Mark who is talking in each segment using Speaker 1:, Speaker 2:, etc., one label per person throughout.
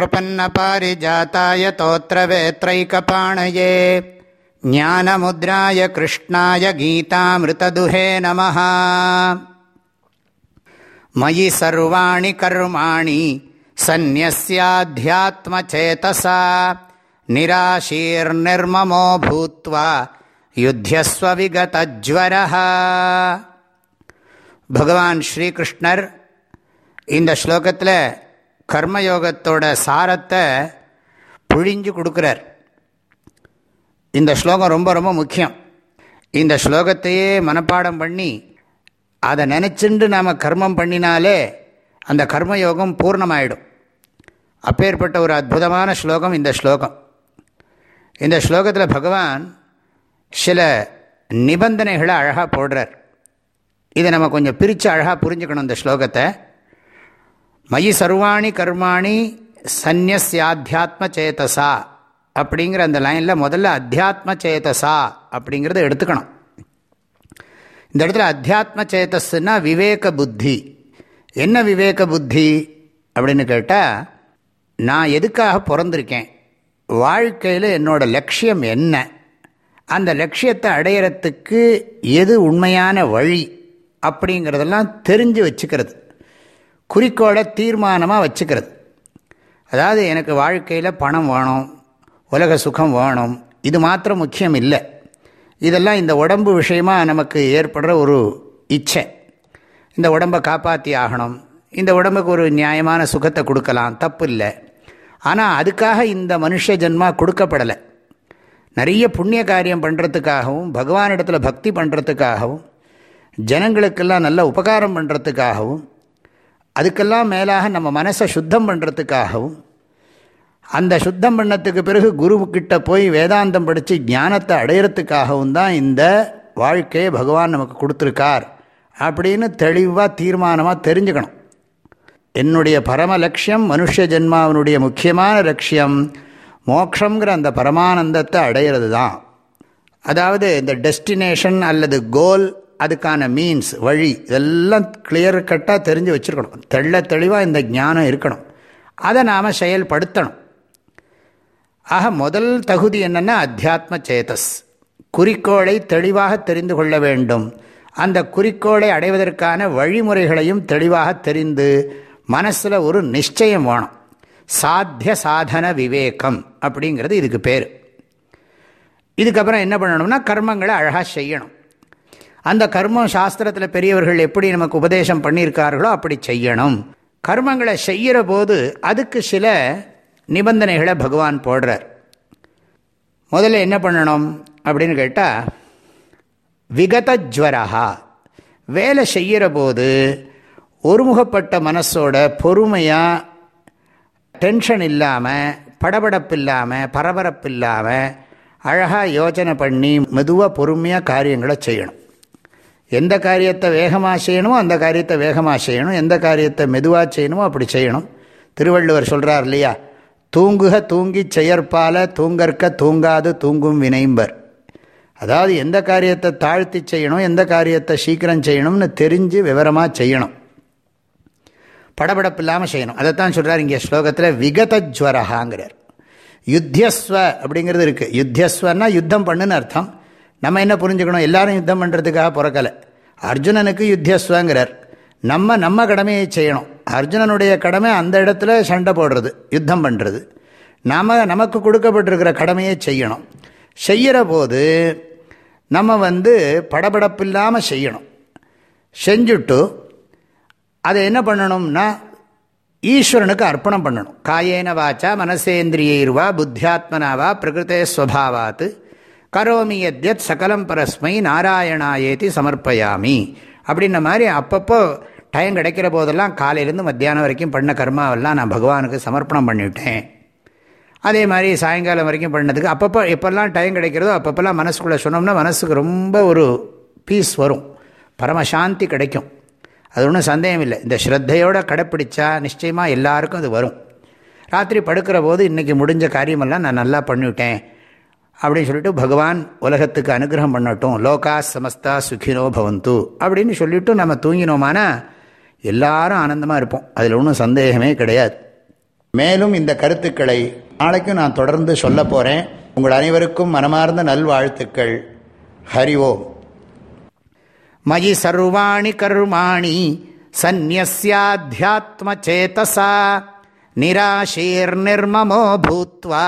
Speaker 1: प्रपन्नपारिजाताय तोत्रवेत्रैकपाणये ज्ञानमुद्राय कृष्णाय गीतामृतदुहे नमः मयि सर्वाणि कर्माणि सन्न्यस्याध्यात्मचेतसा निराशीर्निर्ममो भूत्वा युध्यस्व विगतज्वरः பகவான் ஸ்ரீகிருஷ்ணர் இந்த ஸ்லோகத்தில் கர்மயோகத்தோட சாரத்தை புழிஞ்சு கொடுக்குறார். இந்த ஸ்லோகம் ரொம்ப ரொம்ப முக்கியம். இந்த ஸ்லோகத்தையே மனப்பாடம் பண்ணி அதை நினச்சிண்டு நாம் கர்மம் பண்ணினாலே அந்த கர்மயோகம் பூர்ணமாயிடும். அப்பேற்பட்ட ஒரு அற்புதமான ஸ்லோகம் இந்த ஸ்லோகம். இந்த ஸ்லோகத்தில் பகவான் சில நிபந்தனைகளை அழகாக போடுறார். இதை நம்ம கொஞ்சம் பிரித்து அழகாக புரிஞ்சுக்கணும் இந்த ஸ்லோகத்தை. மயி சர்வாணி கர்மாணி சந்நியாத்ம சேதசா அப்படிங்கிற அந்த லைனில் முதல்ல அத்தியாத்ம சேதசா அப்படிங்கிறத எடுத்துக்கணும். இந்த இடத்துல அத்தியாத்ம சேதஸ்னா விவேக புத்தி. என்ன விவேக புத்தி? அப்படின்னு கேட்டால் நான் எதுக்காக பிறந்திருக்கேன்? வாழ்க்கையில் என்னோட லட்சியம் என்ன? அந்த லட்சியத்தை அடையிறத்துக்கு எது உண்மையான வழி? அப்படிங்கிறதெல்லாம் தெரிஞ்சு வச்சுக்கிறது. குறிக்கோளை தீர்மானமாக வச்சுக்கிறது. அதாவது எனக்கு வாழ்க்கையில் பணம் வேணும் உலக சுகம் வேணும் இது மாத்திரம் முக்கியம் இல்லை. இதெல்லாம் இந்த உடம்பு விஷயமாக நமக்கு ஏற்படுற ஒரு இச்சை. இந்த உடம்பை காப்பாற்றி ஆகணும். இந்த உடம்புக்கு ஒரு நியாயமான சுகத்தை கொடுக்கலாம் தப்பு இல்லை. ஆனால் அதுக்காக இந்த மனுஷ ஜென்மா கொடுக்கப்படலை. நிறைய புண்ணிய காரியம் பண்ணுறதுக்காகவும் பகவானிடத்தில் பக்தி பண்ணுறதுக்காகவும் ஜனங்களுக்கெல்லாம் நல்ல உபகாரம் பண்ணுறதுக்காகவும் அதுக்கெல்லாம் மேலாக நம்ம மனசை சுத்தம் பண்ணுறதுக்காகவும் அந்த சுத்தம் பண்ணத்துக்கு பிறகு குருக்கிட்ட போய் வேதாந்தம் படித்து ஞானத்தை அடையிறதுக்காகவும் தான் இந்த வாழ்க்கையை பகவான் நமக்கு கொடுத்துருக்கார் அப்படின்னு தெளிவாக தீர்மானமாக தெரிஞ்சுக்கணும். என்னுடைய பரம லட்சியம் மனுஷ ஜென்மாவினுடைய முக்கியமான லட்சியம் மோக்ஷங்கிற அந்த பரமானந்தத்தை அடையிறது தான் அதாவது இந்த டெஸ்டினேஷன் அல்லது கோல் அதுக்கான மீன்ஸ் வழி இதெல்லாம் கிளியர் கட்டாக தெரிஞ்சு வச்சுருக்கணும். தெள்ள தெளிவாக இந்த ஞானம் இருக்கணும். அதை நாம் செயல்படுத்தணும். ஆக முதல் தகுதி என்னென்னா அத்தியாத்ம சேதஸ். குறிக்கோளை தெளிவாக தெரிந்து கொள்ள வேண்டும். அந்த குறிக்கோளை அடைவதற்கான வழிமுறைகளையும் தெளிவாக தெரிந்து மனசில் ஒரு நிச்சயம் வேணும். சாத்திய சாதன விவேகம் அப்படிங்கிறது இதுக்கு பேர். இதுக்கப்புறம் என்ன பண்ணணும்னா கர்மங்களை அழகாக செய்யணும். அந்த கர்மம் சாஸ்திரத்தில் பெரியவர்கள் எப்படி நமக்கு உபதேசம் பண்ணியிருக்கார்களோ அப்படி செய்யணும். கர்மங்களை செய்கிற போது அதுக்கு சில நிபந்தனைகளை பகவான் போடுறார். முதல்ல என்ன பண்ணணும் அப்படின்னு கேட்டால் விகதஜ்வரா வேலை செய்கிற போது ஒருமுகப்பட்ட மனசோட பொறுமையாக டென்ஷன் இல்லாமல் படபடப்பு இல்லாமல் பரபரப்பு இல்லாமல் அழகாக யோஜனை பண்ணி மெதுவாக பொறுமையாக காரியங்களை செய்யணும். எந்த காரியத்தை வேகமாக செய்யணுமோ அந்த காரியத்தை வேகமாக செய்யணும். எந்த காரியத்தை மெதுவாக செய்யணுமோ அப்படி செய்யணும். திருவள்ளுவர் சொல்கிறார் இல்லையா? தூங்குக தூங்கி செயற்பால தூங்கற்க தூங்காது தூங்கும் வினைம்பர். அதாவது எந்த காரியத்தை தாழ்த்தி செய்யணும் எந்த காரியத்தை சீக்கிரம் செய்யணும்னு தெரிஞ்சு விவரமாக செய்யணும். படபடப்பு இல்லாமல் செய்யணும். அதைத்தான் சொல்கிறார் இங்கே ஸ்லோகத்தில் விகதஜ்வரகாங்கிறார் யுத்தியஸ்வ அப்படிங்கிறது இருக்குது யுத்தியஸ்வன்னா யுத்தம் பண்ணுன்னு அர்த்தம். நம்ம என்ன புரிஞ்சுக்கணும்? எல்லாரும் யுத்தம் பண்ணுறதுக்காக பிறக்கலை. அர்ஜுனனுக்கு யுத்தியஸ்வங்கிறார் நம்ம நம்ம கடமையை செய்யணும். அர்ஜுனனுடைய கடமை அந்த இடத்துல சண்டை போடுறது யுத்தம் பண்ணுறது நாம் நமக்கு கொடுக்கப்பட்டிருக்கிற கடமையை செய்யணும். செய்கிற போது நம்ம வந்து படபடப்பில்லாமல் செய்யணும். செஞ்சுட்டு அதை என்ன பண்ணணும்னா ஈஸ்வரனுக்கு அர்ப்பணம் பண்ணணும். காயேன வாச்சா மனசேந்திரியர்வா புத்தியாத்மனாவா பிரகிருத்தே ஸ்வபாவாத்து கரோமி எத்யத் சகலம் பரஸ்மை நாராயணாயேதி சமர்ப்பயாமி. அப்படின்ன மாதிரி அப்பப்போ டைம் கிடைக்கிற போதெல்லாம் காலையிலேருந்து மத்தியானம் வரைக்கும் பண்ண கர்மாவெல்லாம் நான் பகவானுக்கு சமர்ப்பணம் பண்ணிவிட்டேன். அதே மாதிரி சாயங்காலம் வரைக்கும் பண்ணதுக்கு அப்பப்போ எப்போல்லாம் டைம் கிடைக்கிறதோ அப்பப்போல்லாம் மனசுக்குள்ளே சொன்னோம்னா மனசுக்கு ரொம்ப ஒரு பீஸ் வரும். பரமசாந்தி கிடைக்கும். அது ஒன்றும் சந்தேகம் இல்லை. இந்த ஸ்ரத்தையோடு கடைப்பிடிச்சா நிச்சயமாக எல்லாருக்கும் அது வரும். ராத்திரி படுக்கிற போது இன்றைக்கி முடிஞ்ச காரியமெல்லாம் நான் நல்லா பண்ணிவிட்டேன். அப்படின்னு சொல்லிட்டு பகவான் உலகத்துக்கு அனுகிரகம் பண்ணட்டும். லோகா சமஸ்தா சுகினோ பவந்து அப்படின்னு சொல்லிவிட்டு நம்ம தூங்கினோமானா எல்லாரும் ஆனந்தமாக இருப்போம். அதில் ஒன்றும் சந்தேகமே கிடையாது. மேலும் இந்த கருத்துக்களை நாளைக்கும் நான் தொடர்ந்து சொல்ல போகிறேன் உங்கள் அனைவருக்கும் மனமார்ந்த நல்வாழ்த்துக்கள். ஹரி ஓம். மயி சர்வாணி கர்மாணி சந்நியாத்மச்சேதசா நிராசீர் நிர்மமோ பூத்வா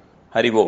Speaker 2: ஹரிவோம்